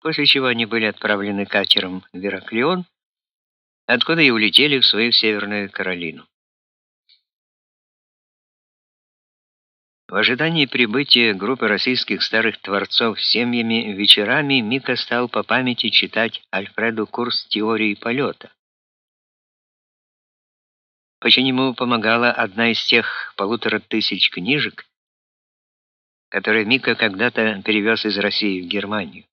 после чего они были отправлены катером в Ираклион, откуда и улетели в свою Северную Каролину. В ожидании прибытия группы российских старых творцов с семьями вечерами Мика стал по памяти читать Альфреду курс теории полета. Очень ему помогала одна из тех полутора тысяч книжек, которые Мика когда-то перевез из России в Германию.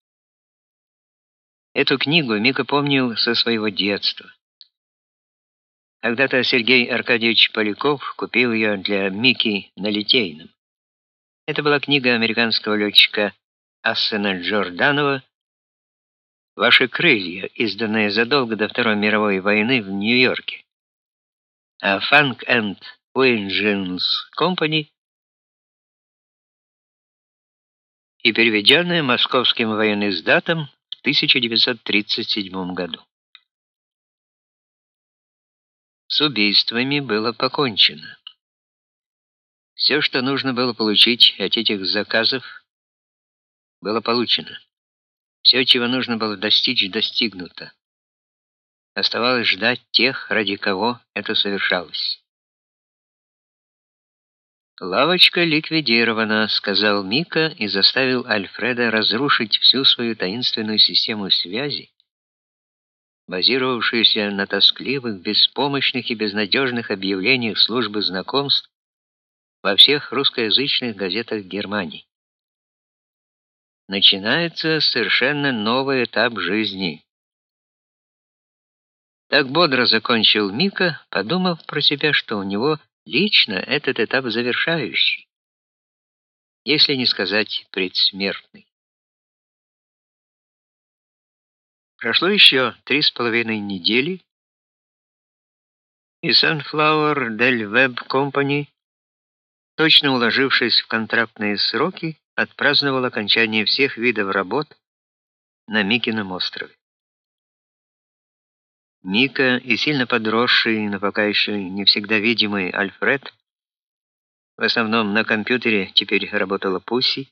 Эту книгу Мика помнил со своего детства. Когда-то Сергей Аркадьевич Поляков купил ее для Мики на Литейном. Это была книга американского летчика Ассена Джорданова «Ваши крылья», изданная задолго до Второй мировой войны в Нью-Йорке. А Funk and Engines Company и переведенная московским военноиздатом в 1937 году. С убийствами было покончено. Все, что нужно было получить от этих заказов, было получено. Все, чего нужно было достичь, достигнуто. Оставалось ждать тех, ради кого это совершалось. Лавочка ликвидирована, сказал Мика и заставил Альфреда разрушить всю свою таинственную систему связи, базировавшуюся на тоскливых, беспомощных и безнадежных объявлениях службы знакомств во всех русскоязычных газетах Германии. Начинается совершенно новый этап жизни. Так бодро закончил Мика, подумав про себя, что у него лично этот этап завершающий, если не сказать предсмертный. Прошло еще три с половиной недели, и Sunflower Del Web Company точно уложившись в контрактные сроки, отпраздновал окончание всех видов работ на Микином острове. Мика и сильно подросший, но пока еще не всегда видимый Альфред, в основном на компьютере теперь работала Пусси,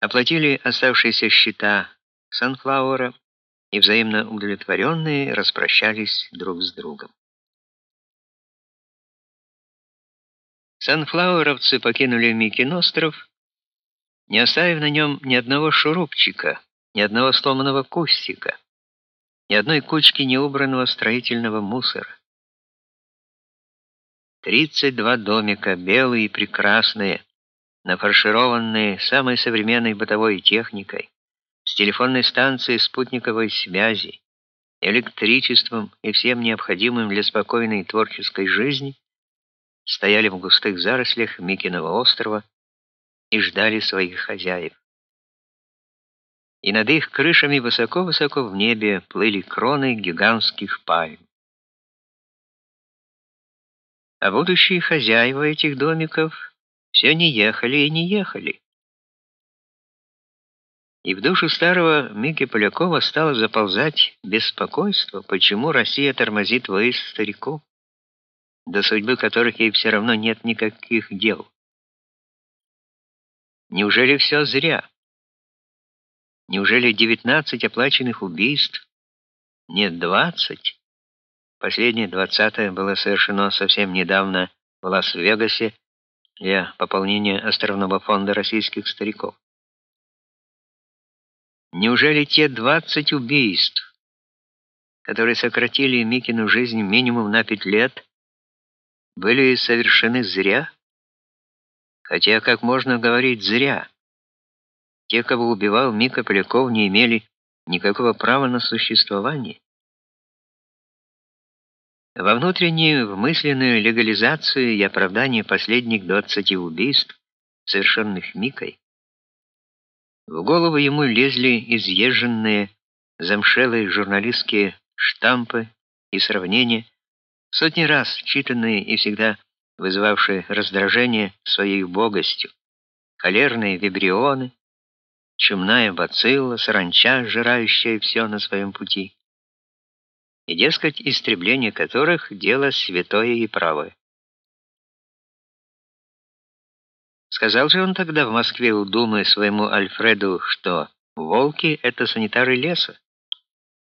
оплатили оставшиеся счета Санфлауэра и взаимно удовлетворенные распрощались друг с другом. Санфлауэровцы покинули Микин остров, не оставив на нем ни одного шурупчика, ни одного сломанного кустика, ни одной кучки неубранного строительного мусора. 32 домика, белые и прекрасные, нафаршированные самой современной бытовой техникой, с телефонной станцией спутниковой связи, электричеством и всем необходимым для спокойной творческой жизни, стояли в густых зарослях Микиного острова и ждали своих хозяев. И над их крышами высоко-высоко в небе плыли кроны гигантских пальм. А будущие хозяева этих домиков все не ехали и не ехали. И в душу старого Мики Полякова стало заползать беспокойство, почему Россия тормозит выезд стариков до судьбы которых ей все равно нет никаких дел. Неужели все зря? Неужели 19 оплаченных убийств? Нет, 20. Последнее двадцатое было совершено совсем недавно в Лас-Вегасе для пополнения островного фонда российских стариков. Неужели те 20 убийств, которые сократили Микину жизнь минимум на 5 лет, были совершены зря? Хотя как можно говорить зря? Те, кого убивал Мика Поляков, не имели никакого права на существование. Во внутреннюю вмысленную легализацию и оправдание последних 20 убийств, совершенных Микой, в голову ему лезли изъезженные замшелые журналистские штампы и сравнения Сотни раз читанные и всегда вызывавшие раздражение своей убогостью, холерные вибрионы, чумная бацилла, саранча, жирающая все на своем пути, и, дескать, истребление которых — дело святое и правое. Сказал же он тогда в Москве у Думы своему Альфреду, что Волки — это санитары леса.